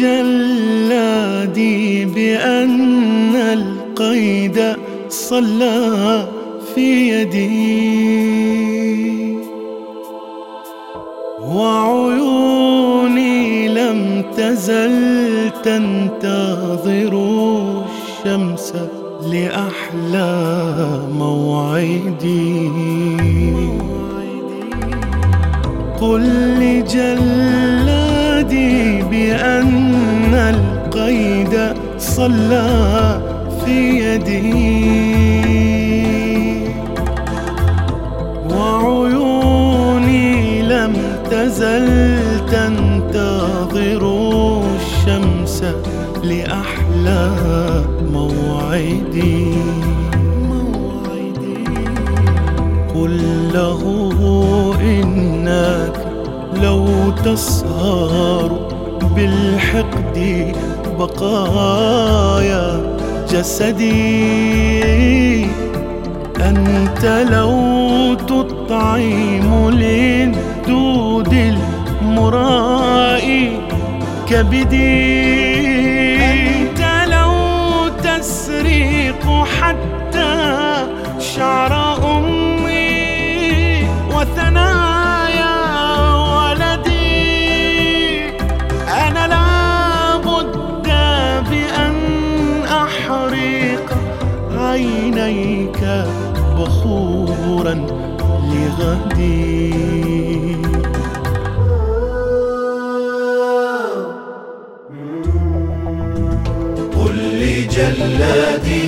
جلادي بأن القيد صلى في يدي وعيوني لم تزل تنتظر الشمس لأحلى موعدي. قل لجلادي بأن صلى في يدي. وعيوني لم تزل تنتظر الشمس لأحلى موعدي. قل له إنك لو تسهر بالحقد بقايا جسدي. أنت لو تطعم للدود المرائي كبدي. عينيك بخورا لغدي. قل لجلادي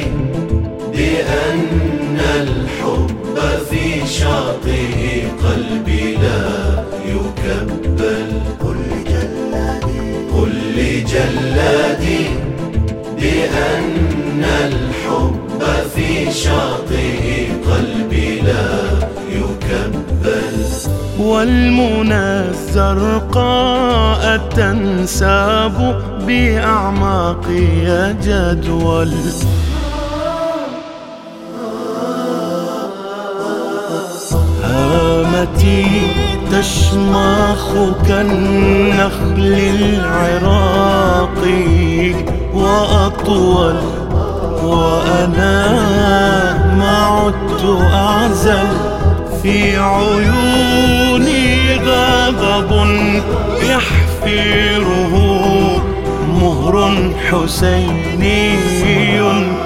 بأن الحب في شاطئ قلبي لا يكبل. قل لجلادي قل لجلادي شاطئ قلبي لا يكبل والمنى الزرقاء تنساب بأعماقي جدول هامتي تشمخ كالنخل العراقي وأطول وأنا أعزل في عيوني غضب يحفره مهر حسيني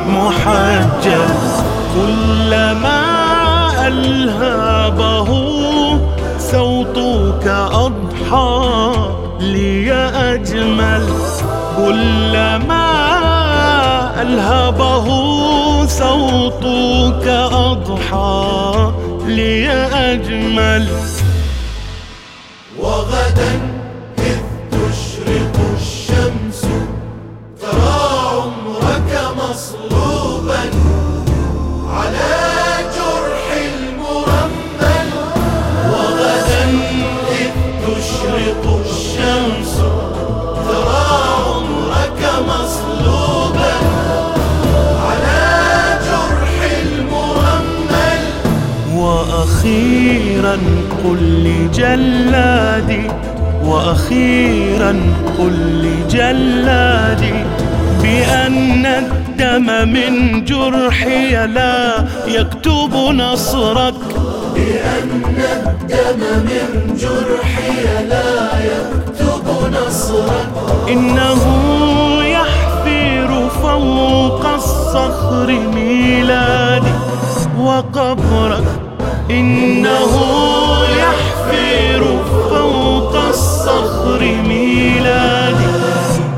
محجل. كلما ألهبه صوتك أضحى لي أجمل. كلما ألهبه صوتك أضحى لي أجمل وأخيرا قل لجلادي وأخيرا قل لجلادي بأن الدم من جرحي لا يكتب نصرك. بأن الدم من جرحي لا يكتب نصرك. إنه يحفر فوق الصخر ميلادي وقبرك إنه يحفر فوق الصخر ميلادي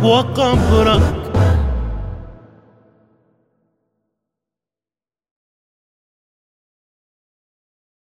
وقبره